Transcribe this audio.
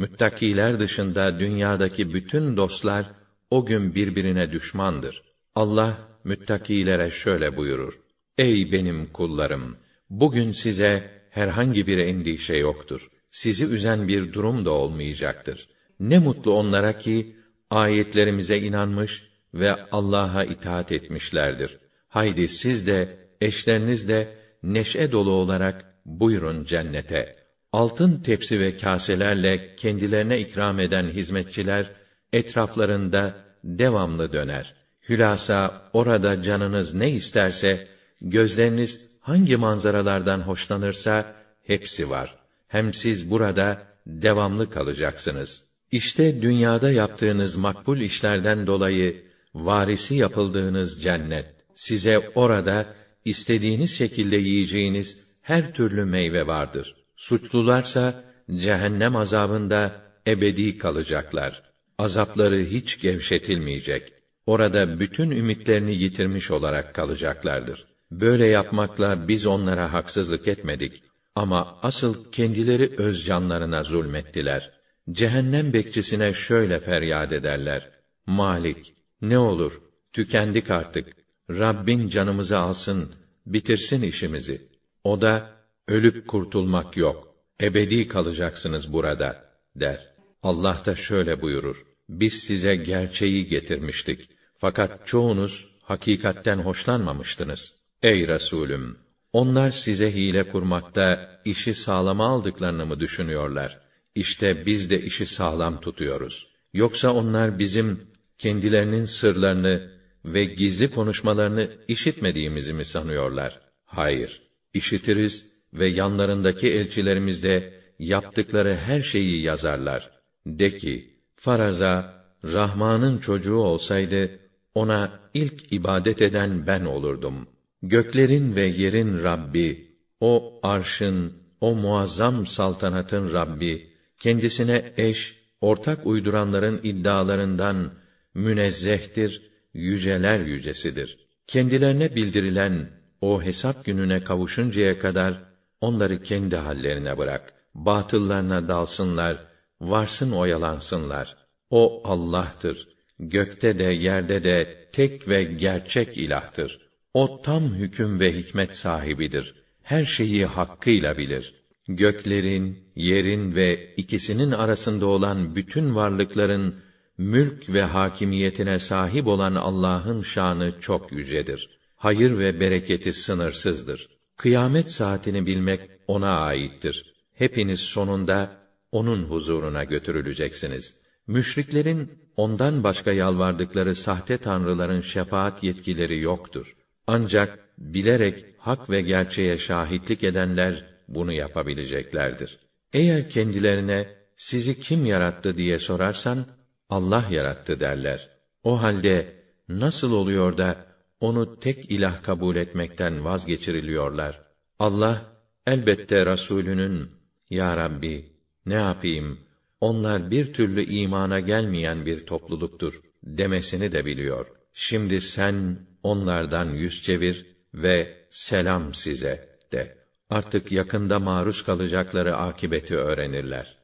Müttakiler dışında dünyadaki bütün dostlar o gün birbirine düşmandır. Allah müttakilere şöyle buyurur: Ey benim kullarım, bugün size herhangi bir endişe yoktur. Sizi üzen bir durum da olmayacaktır. Ne mutlu onlara ki ayetlerimize inanmış ve Allah'a itaat etmişlerdir. Haydi siz de eşleriniz de neşe dolu olarak buyurun cennete. Altın tepsi ve kaselerle kendilerine ikram eden hizmetçiler etraflarında devamlı döner. Hülasa orada canınız ne isterse, gözleriniz hangi manzaralardan hoşlanırsa hepsi var. Hem siz burada devamlı kalacaksınız. İşte dünyada yaptığınız makbul işlerden dolayı varisi yapıldığınız cennet. Size orada istediğiniz şekilde yiyeceğiniz her türlü meyve vardır. Suçlularsa cehennem azabında ebedi kalacaklar. Azapları hiç gevşetilmeyecek. Orada bütün ümitlerini yitirmiş olarak kalacaklardır. Böyle yapmakla biz onlara haksızlık etmedik ama asıl kendileri öz canlarına zulmettiler. Cehennem bekçisine şöyle feryat ederler: Malik, ne olur, tükendik artık. Rabbin canımızı alsın, bitirsin işimizi. O da ölüp kurtulmak yok. Ebedi kalacaksınız burada der. Allah da şöyle buyurur: Biz size gerçeği getirmiştik. Fakat çoğunuz hakikatten hoşlanmamıştınız. Ey Resulüm, onlar size hile kurmakta işi sağlama aldıklarını mı düşünüyorlar? İşte biz de işi sağlam tutuyoruz. Yoksa onlar bizim kendilerinin sırlarını ve gizli konuşmalarını işitmediğimizi mi sanıyorlar? Hayır, işitiriz ve yanlarındaki elçilerimiz de yaptıkları her şeyi yazarlar. De ki, faraza, Rahman'ın çocuğu olsaydı, ona ilk ibadet eden ben olurdum. Göklerin ve yerin Rabbi, o arşın, o muazzam saltanatın Rabbi, kendisine eş, ortak uyduranların iddialarından münezzehtir, yüceler yücesidir. Kendilerine bildirilen o hesap gününe kavuşuncaya kadar onları kendi hallerine bırak. Batıllarına dalsınlar, varsın oyalansınlar. O Allah'tır. Gökte de yerde de tek ve gerçek ilahtır. O tam hüküm ve hikmet sahibidir. Her şeyi hakkıyla bilir. Göklerin, yerin ve ikisinin arasında olan bütün varlıkların mülk ve hakimiyetine sahip olan Allah'ın şanı çok yücedir. Hayır ve bereketi sınırsızdır. Kıyamet saatini bilmek ona aittir. Hepiniz sonunda onun huzuruna götürüleceksiniz. Müşriklerin ondan başka yalvardıkları sahte tanrıların şefaat yetkileri yoktur. Ancak bilerek hak ve gerçeğe şahitlik edenler bunu yapabileceklerdir. Eğer kendilerine sizi kim yarattı diye sorarsan Allah yarattı derler. O halde nasıl oluyor da onu tek ilah kabul etmekten vazgeçiriliyorlar? Allah elbette Rasulünün ya Rabbi ne yapayım onlar bir türlü imana gelmeyen bir topluluktur demesini de biliyor. Şimdi sen onlardan yüz çevir ve selam size de. Artık yakında maruz kalacakları akibeti öğrenirler.